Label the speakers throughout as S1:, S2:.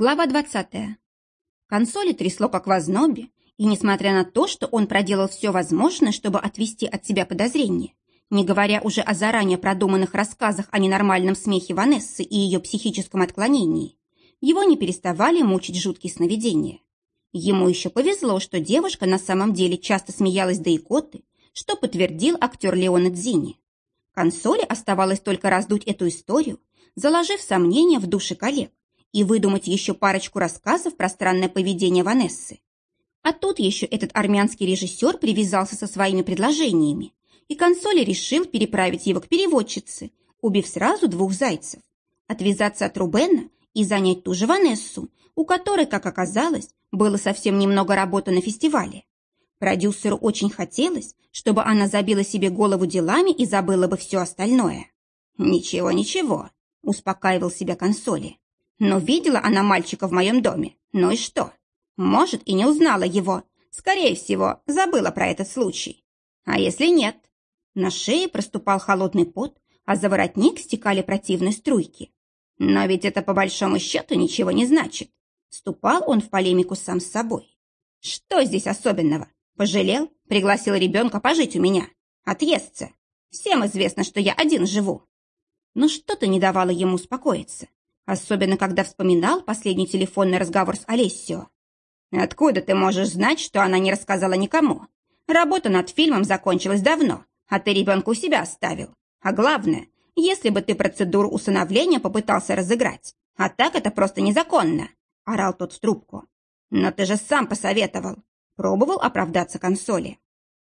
S1: Глава 20. Консоли трясло как в ознобе, и несмотря на то, что он проделал все возможное, чтобы отвести от себя подозрения, не говоря уже о заранее продуманных рассказах о ненормальном смехе Ванессы и ее психическом отклонении, его не переставали мучить жуткие сновидения. Ему еще повезло, что девушка на самом деле часто смеялась до икоты, что подтвердил актер Леона Дзини. Консоли оставалось только раздуть эту историю, заложив сомнения в душе коллег и выдумать еще парочку рассказов про странное поведение Ванессы. А тут еще этот армянский режиссер привязался со своими предложениями, и консоли решил переправить его к переводчице, убив сразу двух зайцев. Отвязаться от Рубена и занять ту же Ванессу, у которой, как оказалось, было совсем немного работы на фестивале. Продюсеру очень хотелось, чтобы она забила себе голову делами и забыла бы все остальное. «Ничего, ничего», — успокаивал себя консоли. Но видела она мальчика в моем доме. Ну и что? Может, и не узнала его. Скорее всего, забыла про этот случай. А если нет? На шее проступал холодный пот, а за воротник стекали противные струйки. Но ведь это по большому счету ничего не значит. Ступал он в полемику сам с собой. Что здесь особенного? Пожалел, пригласил ребенка пожить у меня. Отъестся. Всем известно, что я один живу. Но что-то не давало ему успокоиться. Особенно, когда вспоминал последний телефонный разговор с Олесио. «Откуда ты можешь знать, что она не рассказала никому? Работа над фильмом закончилась давно, а ты ребенка у себя оставил. А главное, если бы ты процедуру усыновления попытался разыграть, а так это просто незаконно», — орал тот в трубку. «Но ты же сам посоветовал». Пробовал оправдаться консоли.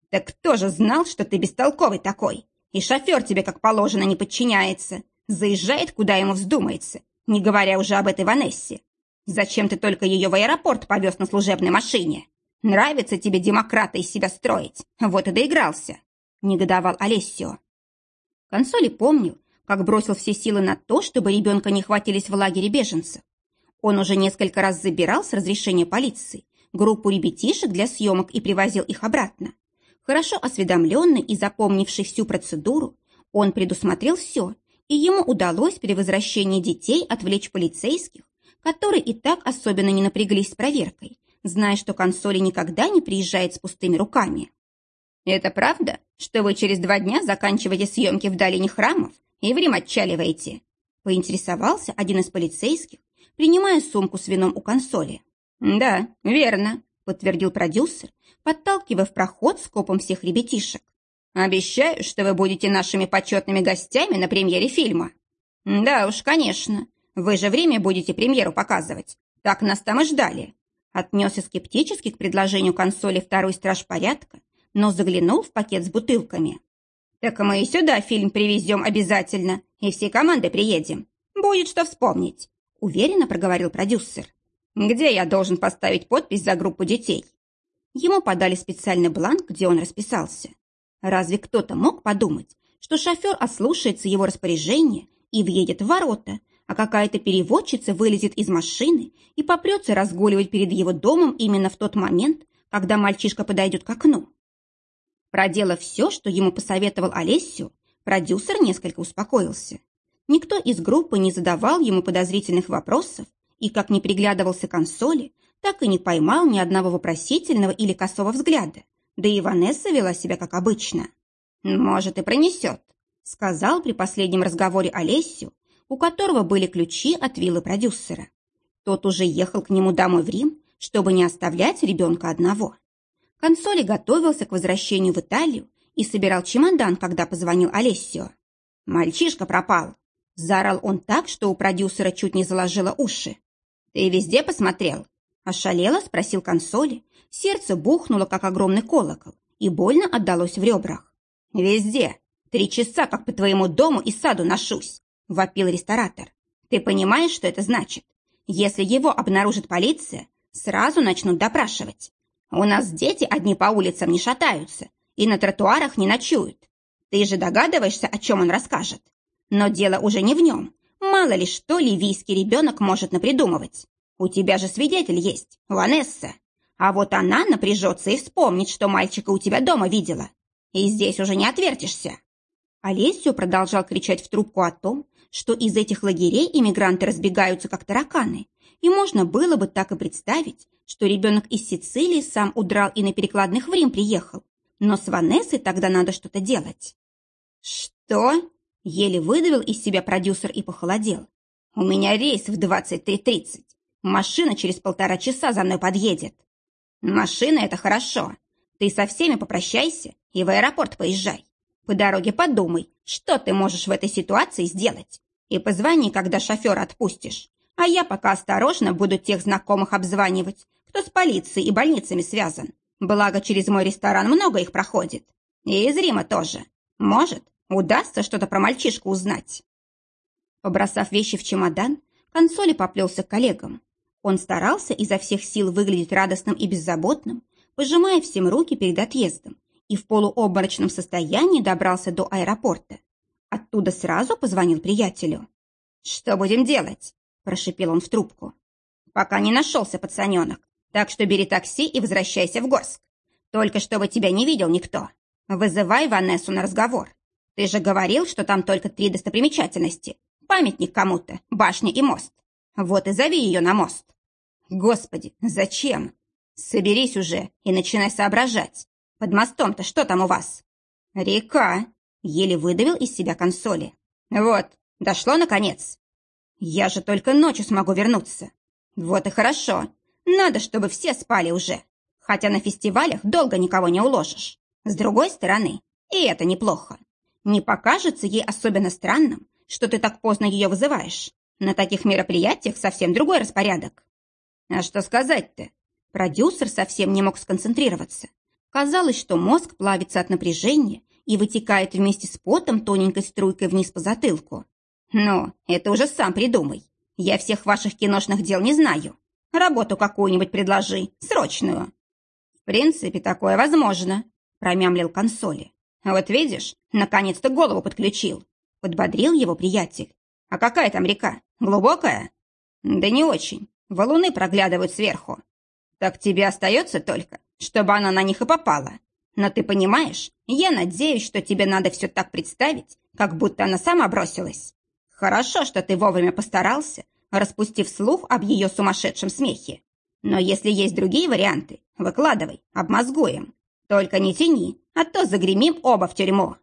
S1: «Так кто же знал, что ты бестолковый такой? И шофер тебе, как положено, не подчиняется. Заезжает, куда ему вздумается, не говоря уже об этой Ванессе. Зачем ты только ее в аэропорт повез на служебной машине? Нравится тебе демократа из себя строить. Вот и доигрался. Негодовал Олесио. Консоли помнил, как бросил все силы на то, чтобы ребенка не хватились в лагере беженцев. Он уже несколько раз забирал с разрешения полиции группу ребятишек для съемок и привозил их обратно. Хорошо осведомленный и запомнивший всю процедуру, он предусмотрел все и ему удалось при возвращении детей отвлечь полицейских, которые и так особенно не напряглись с проверкой, зная, что консоли никогда не приезжает с пустыми руками. «Это правда, что вы через два дня заканчиваете съемки в долине храмов и в Рим отчаливаете?» поинтересовался один из полицейских, принимая сумку с вином у консоли. «Да, верно», — подтвердил продюсер, подталкивая в проход скопом всех ребятишек. Обещаю, что вы будете нашими почетными гостями на премьере фильма. Да уж, конечно. Вы же время будете премьеру показывать. Так нас там и ждали. Отнесся скептически к предложению консоли второй страж порядка, но заглянул в пакет с бутылками. Так мы и сюда фильм привезем обязательно, и всей командой приедем. Будет что вспомнить, уверенно проговорил продюсер. Где я должен поставить подпись за группу детей? Ему подали специальный бланк, где он расписался. Разве кто-то мог подумать, что шофер ослушается его распоряжения и въедет в ворота, а какая-то переводчица вылезет из машины и попрется разгуливать перед его домом именно в тот момент, когда мальчишка подойдет к окну? Проделав все, что ему посоветовал Олесю, продюсер несколько успокоился. Никто из группы не задавал ему подозрительных вопросов и, как не приглядывался к консоли, так и не поймал ни одного вопросительного или косого взгляда, да и Ванесса вела себя как обычно. «Может, и пронесет», — сказал при последнем разговоре Олесю, у которого были ключи от виллы продюсера. Тот уже ехал к нему домой в Рим, чтобы не оставлять ребенка одного. Консоли готовился к возвращению в Италию и собирал чемодан, когда позвонил Олесио. «Мальчишка пропал!» Заорал он так, что у продюсера чуть не заложило уши. «Ты везде посмотрел?» Ошалело спросил консоли, Сердце бухнуло, как огромный колокол, и больно отдалось в ребрах. «Везде. Три часа, как по твоему дому и саду ношусь», — вопил ресторатор. «Ты понимаешь, что это значит? Если его обнаружит полиция, сразу начнут допрашивать. У нас дети одни по улицам не шатаются и на тротуарах не ночуют. Ты же догадываешься, о чем он расскажет. Но дело уже не в нем. Мало ли что ливийский ребенок может напридумывать. У тебя же свидетель есть, Ванесса. А вот она напряжется и вспомнит, что мальчика у тебя дома видела. И здесь уже не отвертишься. Олесю продолжал кричать в трубку о том, что из этих лагерей иммигранты разбегаются, как тараканы, И можно было бы так и представить, что ребенок из Сицилии сам удрал и на перекладных в Рим приехал. Но с Ванессой тогда надо что-то делать. «Что?» – еле выдавил из себя продюсер и похолодел. «У меня рейс в 23.30. Машина через полтора часа за мной подъедет». «Машина – это хорошо. Ты со всеми попрощайся и в аэропорт поезжай. По дороге подумай, что ты можешь в этой ситуации сделать. И позвони, когда шофера отпустишь. А я пока осторожно буду тех знакомых обзванивать, кто с полицией и больницами связан. Благо, через мой ресторан много их проходит. И из Рима тоже. Может, удастся что-то про мальчишку узнать. Побросав вещи в чемодан, консоли поплелся к коллегам. Он старался изо всех сил выглядеть радостным и беззаботным, пожимая всем руки перед отъездом, и в полуобморочном состоянии добрался до аэропорта. Оттуда сразу позвонил приятелю. «Что будем делать?» – прошипел он в трубку. «Пока не нашелся пацаненок, так что бери такси и возвращайся в Горск. Только чтобы тебя не видел никто. Вызывай Ванессу на разговор. Ты же говорил, что там только три достопримечательности. Памятник кому-то, башня и мост. Вот и зови ее на мост. Господи, зачем? Соберись уже и начинай соображать. Под мостом-то что там у вас? Река. Еле выдавил из себя консоли. Вот, дошло наконец. Я же только ночью смогу вернуться. Вот и хорошо. Надо, чтобы все спали уже. Хотя на фестивалях долго никого не уложишь. С другой стороны, и это неплохо. Не покажется ей особенно странным, что ты так поздно ее вызываешь. На таких мероприятиях совсем другой распорядок. А что сказать-то? Продюсер совсем не мог сконцентрироваться. Казалось, что мозг плавится от напряжения и вытекает вместе с потом тоненькой струйкой вниз по затылку. «Ну, это уже сам придумай. Я всех ваших киношных дел не знаю. Работу какую-нибудь предложи, срочную». «В принципе, такое возможно», — промямлил консоли. «Вот видишь, наконец-то голову подключил», — подбодрил его приятель. «А какая там река? Глубокая?» «Да не очень. Валуны проглядывают сверху. Так тебе остается только, чтобы она на них и попала. Но ты понимаешь, я надеюсь, что тебе надо все так представить, как будто она сама бросилась. Хорошо, что ты вовремя постарался, распустив слух об ее сумасшедшем смехе. Но если есть другие варианты, выкладывай, обмозгуем. Только не тяни, а то загремим оба в тюрьму.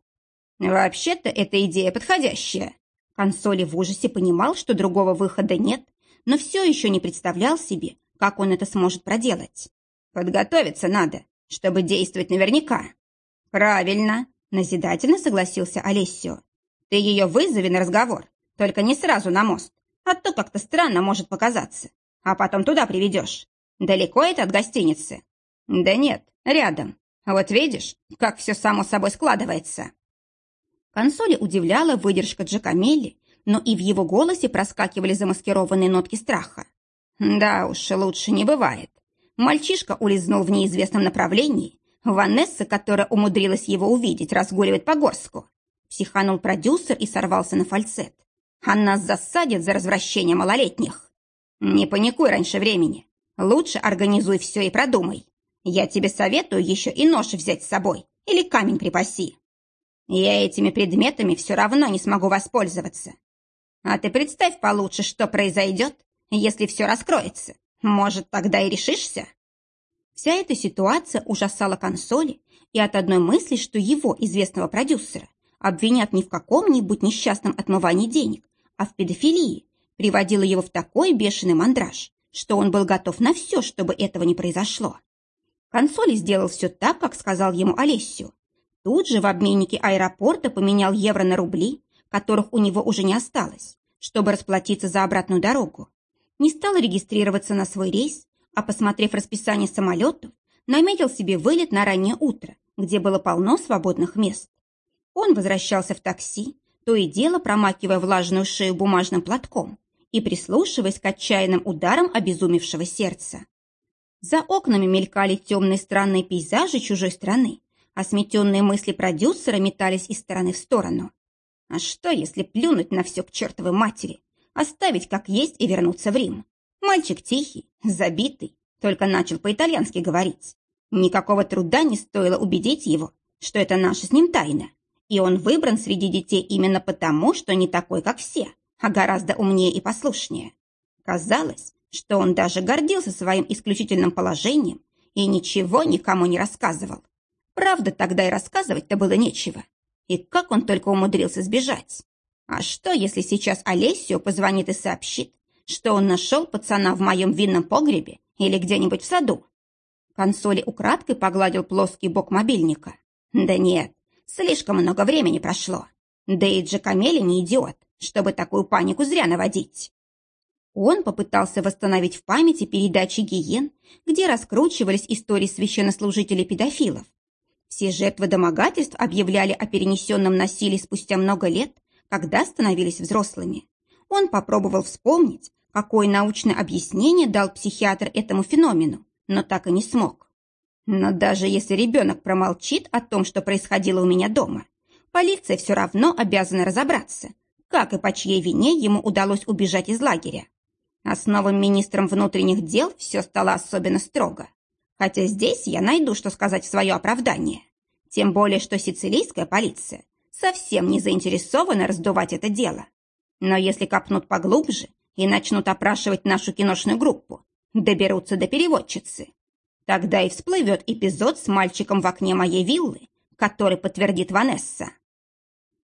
S1: Вообще-то эта идея подходящая. Консоли в ужасе понимал, что другого выхода нет, но все еще не представлял себе, как он это сможет проделать. Подготовиться надо, чтобы действовать наверняка. Правильно, назидательно согласился Олесио. Ты ее вызови на разговор, только не сразу на мост, а то как-то странно может показаться. А потом туда приведешь. Далеко это от гостиницы? Да нет, рядом. Вот видишь, как все само собой складывается. Консоли удивляла выдержка Джакамелли, но и в его голосе проскакивали замаскированные нотки страха. Да уж, лучше не бывает. Мальчишка улизнул в неизвестном направлении. Ванесса, которая умудрилась его увидеть, разгуливает по горску. Психанул продюсер и сорвался на фальцет. А нас засадят за развращение малолетних. Не паникуй раньше времени. Лучше организуй все и продумай. Я тебе советую еще и нож взять с собой или камень припаси. Я этими предметами все равно не смогу воспользоваться. А ты представь получше, что произойдет, если все раскроется. Может, тогда и решишься? Вся эта ситуация ужасала консоли, и от одной мысли, что его, известного продюсера, обвинят не в каком-нибудь несчастном отмывании денег, а в педофилии, приводила его в такой бешеный мандраж, что он был готов на все, чтобы этого не произошло. Консоли сделал все так, как сказал ему Олесю. Тут же в обменнике аэропорта поменял евро на рубли, которых у него уже не осталось, чтобы расплатиться за обратную дорогу. Не стал регистрироваться на свой рейс, а, посмотрев расписание самолетов, наметил себе вылет на раннее утро, где было полно свободных мест. Он возвращался в такси, то и дело промакивая влажную шею бумажным платком и прислушиваясь к отчаянным ударам обезумевшего сердца. За окнами мелькали темные странные пейзажи чужой страны, а сметенные мысли продюсера метались из стороны в сторону. А что, если плюнуть на все к чертовой матери, оставить как есть и вернуться в Рим? Мальчик тихий, забитый, только начал по-итальянски говорить. Никакого труда не стоило убедить его, что это наша с ним тайна. И он выбран среди детей именно потому, что не такой, как все, а гораздо умнее и послушнее. Казалось, что он даже гордился своим исключительным положением и ничего никому не рассказывал. Правда, тогда и рассказывать-то было нечего. И как он только умудрился сбежать. А что, если сейчас Олесио позвонит и сообщит, что он нашел пацана в моем винном погребе или где-нибудь в саду? Консоли украдкой погладил плоский бок мобильника. Да нет, слишком много времени прошло. Да и Джакамели не идиот, чтобы такую панику зря наводить. Он попытался восстановить в памяти передачи «Гиен», где раскручивались истории священнослужителей-педофилов. Все жертвы домогательств объявляли о перенесенном насилии спустя много лет, когда становились взрослыми. Он попробовал вспомнить, какое научное объяснение дал психиатр этому феномену, но так и не смог. Но даже если ребенок промолчит о том, что происходило у меня дома, полиция все равно обязана разобраться, как и по чьей вине ему удалось убежать из лагеря. А с новым министром внутренних дел все стало особенно строго. Хотя здесь я найду, что сказать в свое оправдание. Тем более, что сицилийская полиция совсем не заинтересована раздувать это дело. Но если копнут поглубже и начнут опрашивать нашу киношную группу, доберутся до переводчицы. Тогда и всплывет эпизод с мальчиком в окне моей виллы, который подтвердит Ванесса.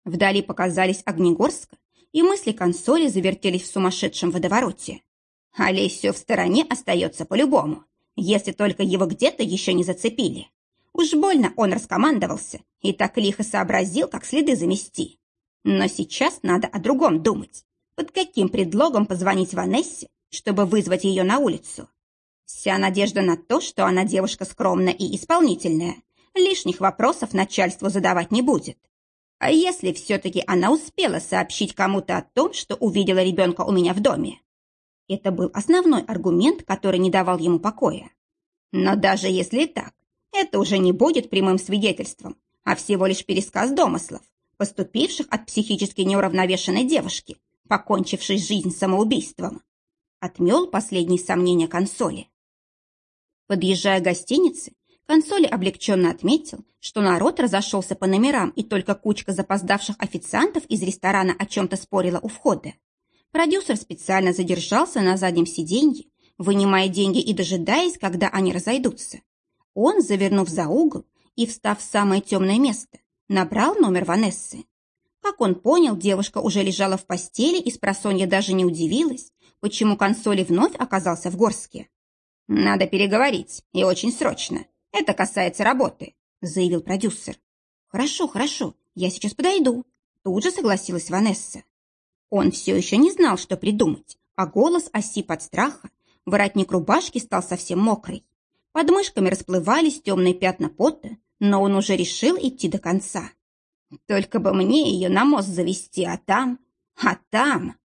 S1: Вдали показались Огнегорска, и мысли консоли завертелись в сумасшедшем водовороте. Олесио в стороне остается по-любому, если только его где-то еще не зацепили. Уж больно он раскомандовался и так лихо сообразил, как следы замести. Но сейчас надо о другом думать. Под каким предлогом позвонить Ванессе, чтобы вызвать ее на улицу? Вся надежда на то, что она девушка скромная и исполнительная, лишних вопросов начальству задавать не будет. А если все-таки она успела сообщить кому-то о том, что увидела ребенка у меня в доме? Это был основной аргумент, который не давал ему покоя. Но даже если так, это уже не будет прямым свидетельством, а всего лишь пересказ домыслов, поступивших от психически неуравновешенной девушки, покончившей жизнь самоубийством. Отмел последние сомнения консоли. Подъезжая к гостинице, консоли облегченно отметил, что народ разошелся по номерам, и только кучка запоздавших официантов из ресторана о чем-то спорила у входа. Продюсер специально задержался на заднем сиденье, вынимая деньги и дожидаясь, когда они разойдутся. Он, завернув за угол и встав в самое темное место, набрал номер Ванессы. Как он понял, девушка уже лежала в постели и спросонья даже не удивилась, почему консоли вновь оказался в Горске. «Надо переговорить, и очень срочно. Это касается работы», — заявил продюсер. «Хорошо, хорошо, я сейчас подойду», — тут же согласилась Ванесса. Он все еще не знал, что придумать, а голос осип от страха, воротник рубашки стал совсем мокрый. Под мышками расплывались темные пятна пота, но он уже решил идти до конца. Только бы мне ее на мост завести, а там... А там...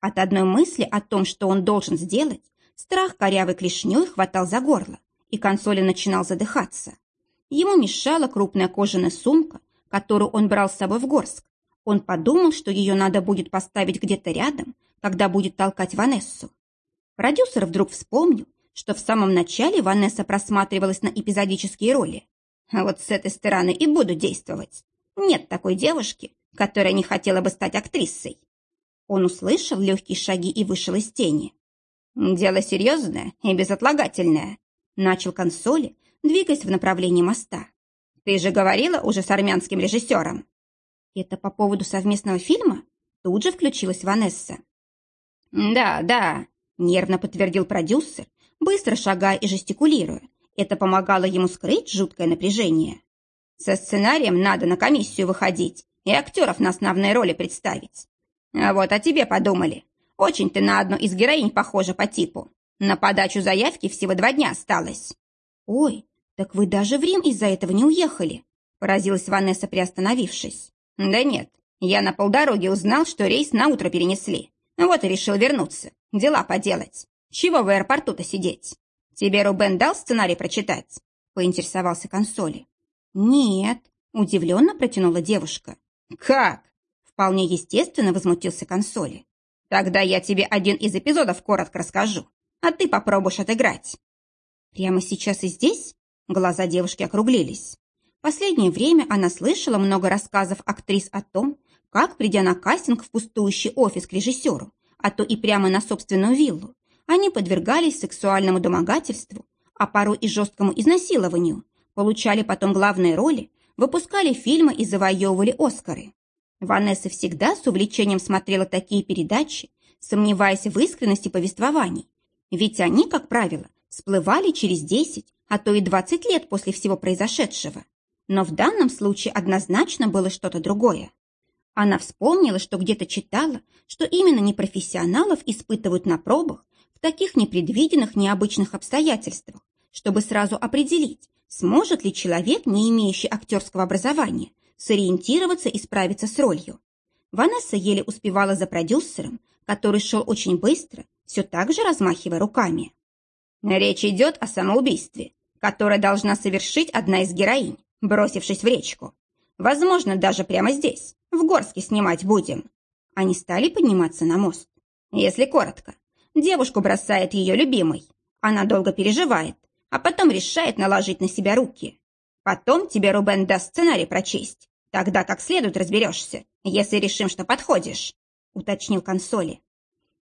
S1: От одной мысли о том, что он должен сделать, страх корявой клешней хватал за горло, и консоли начинал задыхаться. Ему мешала крупная кожаная сумка, которую он брал с собой в Горск, он подумал, что ее надо будет поставить где-то рядом, когда будет толкать Ванессу. Продюсер вдруг вспомнил, что в самом начале Ванесса просматривалась на эпизодические роли. А вот с этой стороны и буду действовать. Нет такой девушки, которая не хотела бы стать актрисой. Он услышал легкие шаги и вышел из тени. «Дело серьезное и безотлагательное», — начал консоли, двигаясь в направлении моста. «Ты же говорила уже с армянским режиссером?» «Это по поводу совместного фильма?» Тут же включилась Ванесса. «Да, да», — нервно подтвердил продюсер, быстро шагая и жестикулируя. Это помогало ему скрыть жуткое напряжение. «Со сценарием надо на комиссию выходить и актеров на основные роли представить. А вот о тебе подумали. Очень ты на одну из героинь похожа по типу. На подачу заявки всего два дня осталось». «Ой, так вы даже в Рим из-за этого не уехали», — поразилась Ванесса, приостановившись. «Да нет, я на полдороги узнал, что рейс на утро перенесли. Вот и решил вернуться, дела поделать. Чего в аэропорту-то сидеть? Тебе Рубен дал сценарий прочитать?» Поинтересовался консоли. «Нет», — удивленно протянула девушка. «Как?» Вполне естественно возмутился консоли. «Тогда я тебе один из эпизодов коротко расскажу, а ты попробуешь отыграть». «Прямо сейчас и здесь?» Глаза девушки округлились. Последнее время она слышала много рассказов актрис о том, как, придя на кастинг в пустующий офис к режиссеру, а то и прямо на собственную виллу, Они подвергались сексуальному домогательству, а порой и жесткому изнасилованию, получали потом главные роли, выпускали фильмы и завоевывали Оскары. Ванесса всегда с увлечением смотрела такие передачи, сомневаясь в искренности повествований, ведь они, как правило, всплывали через 10, а то и 20 лет после всего произошедшего. Но в данном случае однозначно было что-то другое. Она вспомнила, что где-то читала, что именно непрофессионалов испытывают на пробах в таких непредвиденных, необычных обстоятельствах, чтобы сразу определить, сможет ли человек, не имеющий актерского образования, сориентироваться и справиться с ролью. Ванесса еле успевала за продюсером, который шел очень быстро, все так же размахивая руками. Речь идет о самоубийстве, которое должна совершить одна из героинь, бросившись в речку. Возможно, даже прямо здесь, в Горске снимать будем. Они стали подниматься на мост. Если коротко, девушку бросает ее любимый. Она долго переживает, а потом решает наложить на себя руки. Потом тебе Рубен даст сценарий прочесть. Тогда как следует разберешься, если решим, что подходишь», — уточнил консоли.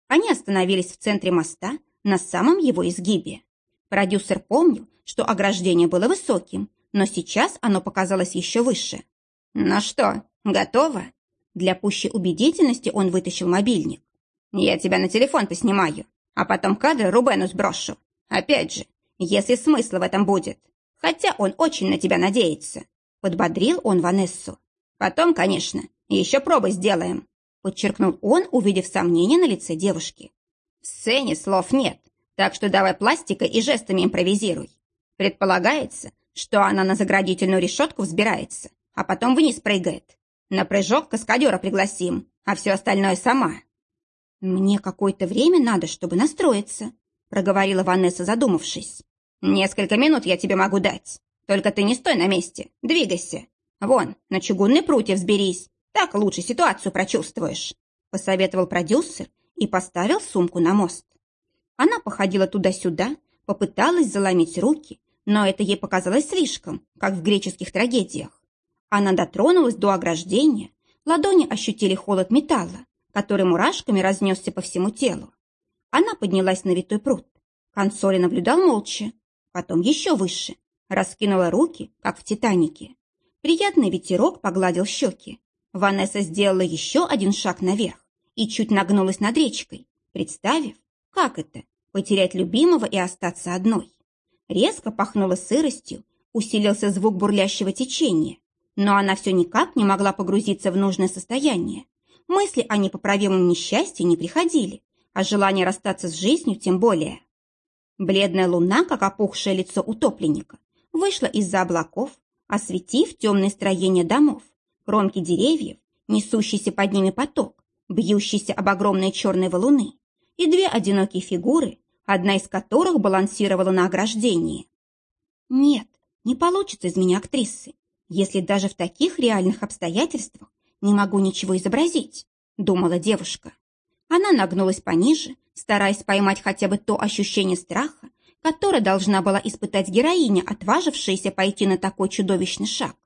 S1: Они остановились в центре моста, на самом его изгибе. Продюсер помнил, что ограждение было высоким, но сейчас оно показалось еще выше. «Ну что, готово?» Для пущей убедительности он вытащил мобильник. «Я тебя на телефон поснимаю, а потом кадры Рубену сброшу. Опять же, если смысл в этом будет. Хотя он очень на тебя надеется». Подбодрил он Ванессу. «Потом, конечно, еще пробы сделаем», подчеркнул он, увидев сомнение на лице девушки. «В сцене слов нет, так что давай пластикой и жестами импровизируй. Предполагается, что она на заградительную решетку взбирается, а потом вниз прыгает. На прыжок каскадера пригласим, а все остальное сама». «Мне какое-то время надо, чтобы настроиться», проговорила Ванесса, задумавшись. «Несколько минут я тебе могу дать. Только ты не стой на месте, двигайся. Вон, на чугунный прутья взберись, так лучше ситуацию прочувствуешь», посоветовал продюсер и поставил сумку на мост. Она походила туда-сюда, попыталась заломить руки, но это ей показалось слишком, как в греческих трагедиях. Она дотронулась до ограждения, ладони ощутили холод металла, который мурашками разнесся по всему телу. Она поднялась на витой пруд. Консоли наблюдал молча, потом еще выше, раскинула руки, как в «Титанике». Приятный ветерок погладил щеки. Ванесса сделала еще один шаг наверх и чуть нагнулась над речкой, представив, как это – потерять любимого и остаться одной. Резко пахнуло сыростью, усилился звук бурлящего течения, но она все никак не могла погрузиться в нужное состояние. Мысли о непоправимом несчастье не приходили, а желание расстаться с жизнью тем более. Бледная луна, как опухшее лицо утопленника, вышла из-за облаков, осветив темное строение домов, кромки деревьев, несущийся под ними поток, бьющийся об огромные черные валуны, и две одинокие фигуры, одна из которых балансировала на ограждении. Нет, не получится из меня актрисы, если даже в таких реальных обстоятельствах не могу ничего изобразить, думала девушка. Она нагнулась пониже, стараясь поймать хотя бы то ощущение страха, которое должна была испытать героиня, отважившаяся пойти на такой чудовищный шаг.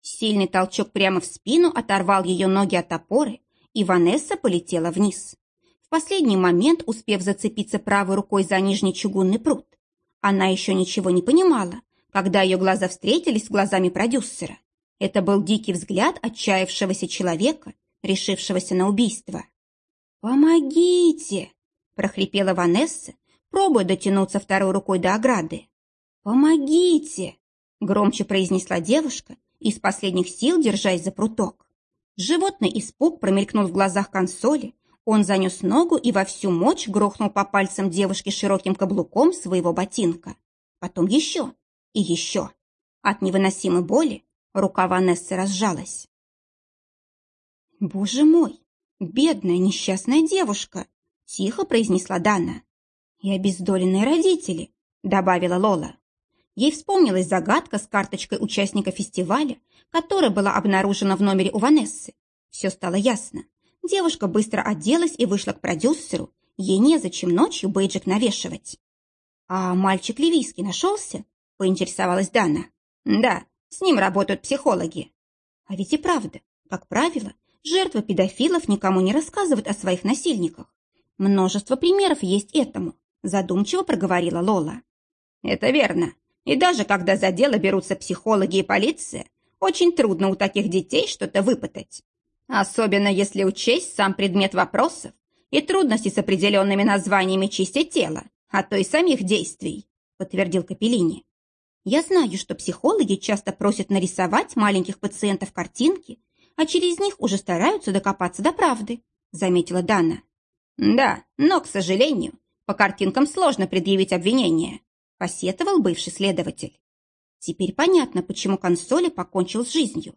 S1: Сильный толчок прямо в спину оторвал ее ноги от опоры, и Ванесса полетела вниз в последний момент успев зацепиться правой рукой за нижний чугунный пруд. Она еще ничего не понимала, когда ее глаза встретились с глазами продюсера. Это был дикий взгляд отчаявшегося человека, решившегося на убийство. «Помогите!» – прохрипела Ванесса, пробуя дотянуться второй рукой до ограды. «Помогите!» – громче произнесла девушка, из последних сил держась за пруток. Животный испуг промелькнул в глазах консоли, он занес ногу и во всю мощь грохнул по пальцам девушки широким каблуком своего ботинка. Потом еще и еще. От невыносимой боли рука Ванессы разжалась. «Боже мой, бедная несчастная девушка!» — тихо произнесла Дана. «И обездоленные родители», — добавила Лола. Ей вспомнилась загадка с карточкой участника фестиваля, которая была обнаружена в номере у Ванессы. Все стало ясно. Девушка быстро оделась и вышла к продюсеру. Ей незачем ночью бейджик навешивать. «А мальчик ливийский нашелся?» – поинтересовалась Дана. «Да, с ним работают психологи». А ведь и правда, как правило, жертвы педофилов никому не рассказывают о своих насильниках. Множество примеров есть этому. задумчиво проговорила Лола. Это верно. И даже когда за дело берутся психологи и полиция, очень трудно у таких детей что-то выпытать. Особенно если учесть сам предмет вопросов и трудности с определенными названиями части тела, а то и самих действий, подтвердил Капеллини. Я знаю, что психологи часто просят нарисовать маленьких пациентов картинки, а через них уже стараются докопаться до правды, заметила Дана. Да, но, к сожалению, по картинкам сложно предъявить обвинение, посетовал бывший следователь. Теперь понятно, почему консоли покончил с жизнью.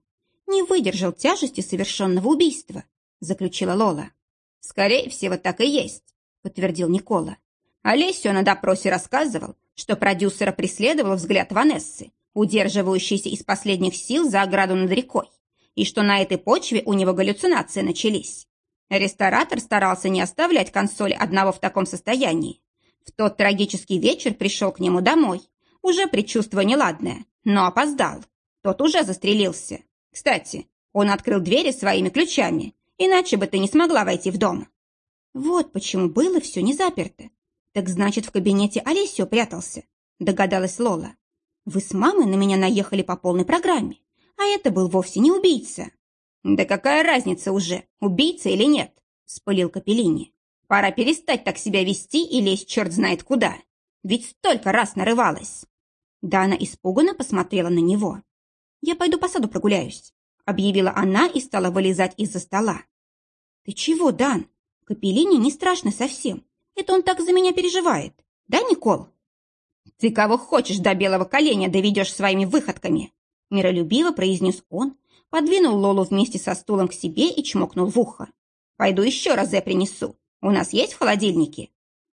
S1: Не выдержал тяжести совершенного убийства, заключила Лола. Скорее всего, так и есть, подтвердил Никола. Олесю на допросе рассказывал, что продюсера преследовал взгляд Ванессы, удерживающийся из последних сил за ограду над рекой, и что на этой почве у него галлюцинации начались. Ресторатор старался не оставлять консоли одного в таком состоянии. В тот трагический вечер пришел к нему домой, уже предчувствуя неладное, но опоздал. Тот уже застрелился. Кстати, он открыл двери своими ключами, иначе бы ты не смогла войти в дом. Вот почему было все не заперто. Так значит, в кабинете Олесио прятался, догадалась Лола. Вы с мамой на меня наехали по полной программе, а это был вовсе не убийца. Да какая разница уже, убийца или нет, спылил Капеллини. Пора перестать так себя вести и лезть черт знает куда. Ведь столько раз нарывалась. Дана испуганно посмотрела на него. «Я пойду по саду прогуляюсь», — объявила она и стала вылезать из-за стола. «Ты чего, Дан? Капеллини не страшно совсем. Это он так за меня переживает. Да, Никол?» «Ты кого хочешь до белого коленя доведешь своими выходками?» Миролюбиво произнес он, подвинул Лолу вместе со стулом к себе и чмокнул в ухо. «Пойду еще раз я принесу. У нас есть в холодильнике?»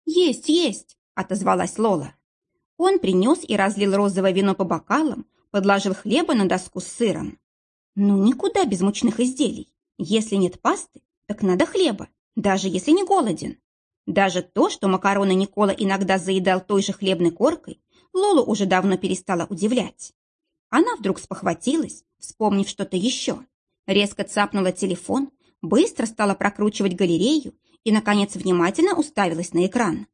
S1: «Есть, есть», — отозвалась Лола. Он принес и разлил розовое вино по бокалам, подложил хлеба на доску с сыром. «Ну, никуда без мучных изделий. Если нет пасты, так надо хлеба, даже если не голоден». Даже то, что макароны Никола иногда заедал той же хлебной коркой, Лолу уже давно перестала удивлять. Она вдруг спохватилась, вспомнив что-то еще. Резко цапнула телефон, быстро стала прокручивать галерею и, наконец, внимательно уставилась на экран.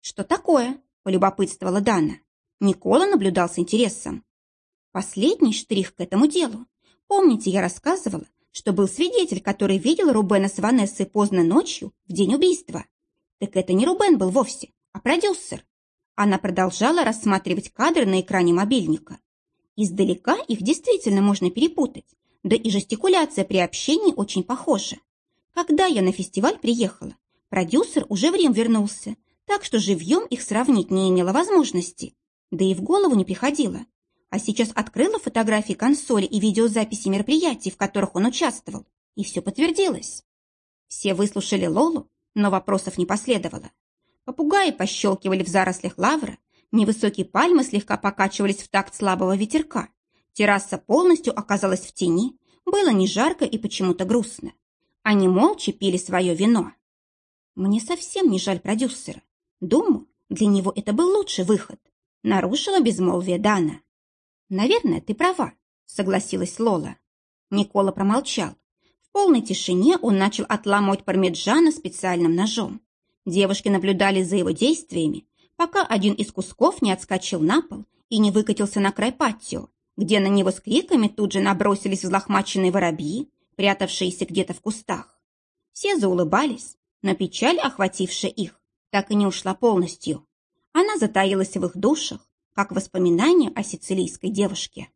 S1: «Что такое?» – полюбопытствовала Дана. Никола наблюдал с интересом. Последний штрих к этому делу. Помните, я рассказывала, что был свидетель, который видел Рубена с Ванессой поздно ночью, в день убийства. Так это не Рубен был вовсе, а продюсер. Она продолжала рассматривать кадры на экране мобильника. Издалека их действительно можно перепутать, да и жестикуляция при общении очень похожа. Когда я на фестиваль приехала, продюсер уже в Рим вернулся, так что живьем их сравнить не имела возможности. Да и в голову не приходило. А сейчас открыла фотографии консоли и видеозаписи мероприятий, в которых он участвовал, и все подтвердилось. Все выслушали Лолу, но вопросов не последовало. Попугаи пощелкивали в зарослях лавра, невысокие пальмы слегка покачивались в такт слабого ветерка. Терраса полностью оказалась в тени, было не жарко и почему-то грустно. Они молча пили свое вино. Мне совсем не жаль продюсера. Думаю, для него это был лучший выход. Нарушила безмолвие Дана. Наверное, ты права, согласилась Лола. Никола промолчал полной тишине он начал отламывать пармиджана специальным ножом. Девушки наблюдали за его действиями, пока один из кусков не отскочил на пол и не выкатился на край патио, где на него с криками тут же набросились взлохмаченные воробьи, прятавшиеся где-то в кустах. Все заулыбались, но печаль, охватившая их, так и не ушла полностью. Она затаилась в их душах, как воспоминание о сицилийской девушке.